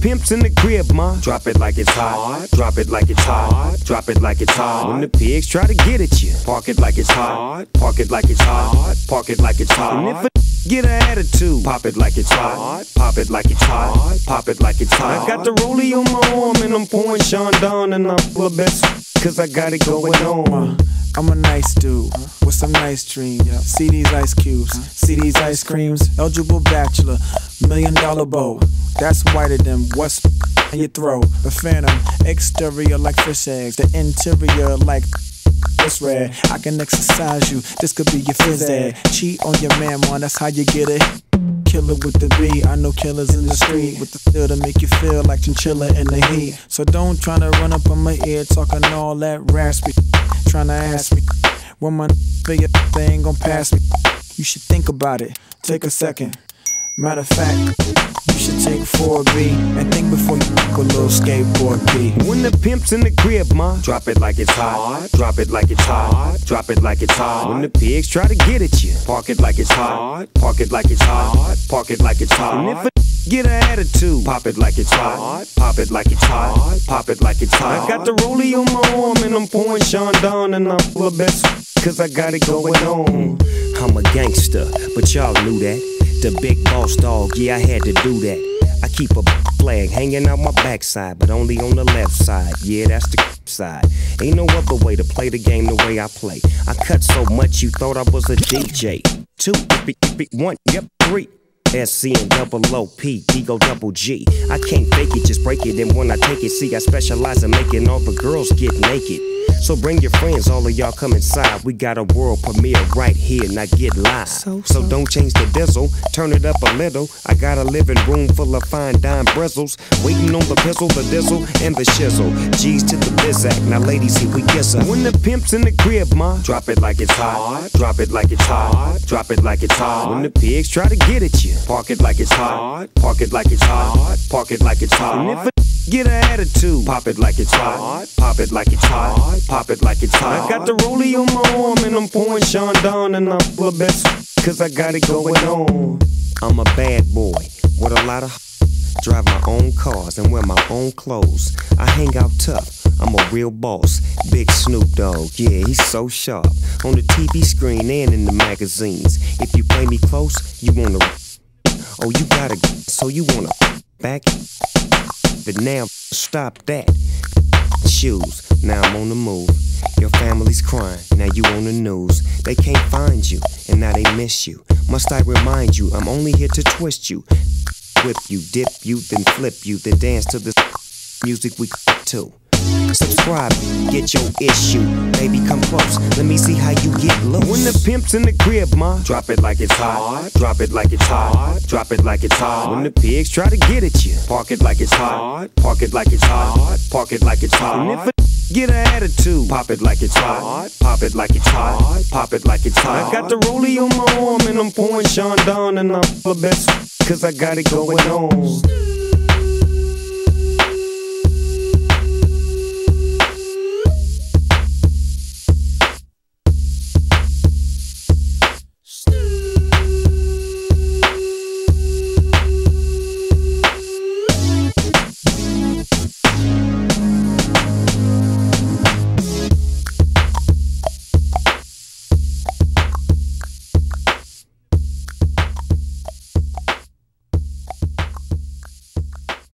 pimp's in the crib, ma, drop it like it's hot. Drop it like it's hot. Drop it like it's hot. When the pigs try to get at you, park it like it's hot. Park it like it's hot. Park it like it's hot. And if a get an attitude, pop it like it's hot. Pop it like it's hot. Pop it like it's hot. I got the rollie on my arm and I'm pouring Sean down and I'm full of best cause I got it going on. I'm a nice dude with some nice dreams. See these ice cubes, see these ice creams. Eligible bachelor, million dollar bow. That's whiter than what's in your throat. The phantom, exterior like fish eggs, the interior like it's red. I can exercise you, this could be your phys ed. Cheat on your man, man, that's how you get it. Killer with the B, I know killers in the street with the feel to make you feel like chinchilla in the heat. So don't try to run up on my ear talking all that raspy. Tryna ask me when my figure thing gon' pass me. You should think about it, take a second. Matter of fact, you should take 4B and think before you go a little skateboard B. When the pimp's in the crib, ma, drop it like it's hot. Drop it like it's hot. Drop it like it's hot. When the pigs try to get at you, park it like it's hot. Park it like it's hot. Park it like it's hot. And if a get an attitude, pop it like it's hot. Pop it like it's hot. Pop it like it's hot. I got the rollie on my arm and I'm pouring Sean down and I'm full of best cause I got it going on. I'm a gangster, but y'all knew that. The big boss dog, yeah, I had to do that. I keep a flag hanging out my backside, but only on the left side. Yeah, that's the side. Ain't no other way to play the game the way I play. I cut so much you thought I was a DJ. Two, one, yep, three. SC and double O P, Ego double G. I can't fake it, just break it. And when I take it, see, I specialize in making all the girls get naked. So bring your friends, all of y'all come inside. We got a world premiere right here, now get live. So, so. so don't change the diesel, turn it up a little. I got a living room full of fine dime bristles. Waiting on the pistol, the diesel, and the shizzle. G's to the bizac, now ladies, here we kiss her. When the pimp's in the crib, ma, drop it like it's hot. Drop it like it's hot. Drop it like it's hot. When the pigs try to get at you, park it like it's hot. Park it like it's hot. Park it like it's hot. Get an attitude, pop it like it's hot. Pop it like it's hot. Pop it like it's hot. I got the rollie on my arm and I'm pouring Sean down and I'm of best cause I got it going on. I'm a bad boy with a lot of drive my own cars and wear my own clothes. I hang out tough. I'm a real boss. Big Snoop Dogg, yeah, he's so sharp. On the TV screen and in the magazines. If you play me close, you wanna. Oh, you gotta. So you wanna back? But now, stop that shoes. Now I'm on the move. Your family's crying, now you on the news. They can't find you, and now they miss you. Must I remind you, I'm only here to twist you. Whip you, dip you, then flip you, then dance to the music we to. Subscribe, get your issue. Baby, come close. Let me see how you get loose. When the pimp's in the crib, ma, drop it like it's hot. Drop it like it's hot. Drop it like it's hot. When the pigs try to get at you, park it like it's hot. Park it like it's hot. Park it like it's hot. And if a get an attitude, pop it like it's hot. Pop it like it's hot. Pop it like it's hot. I got the rollie on my arm and I'm pouring Sean down and I'm the best cause I got it going on.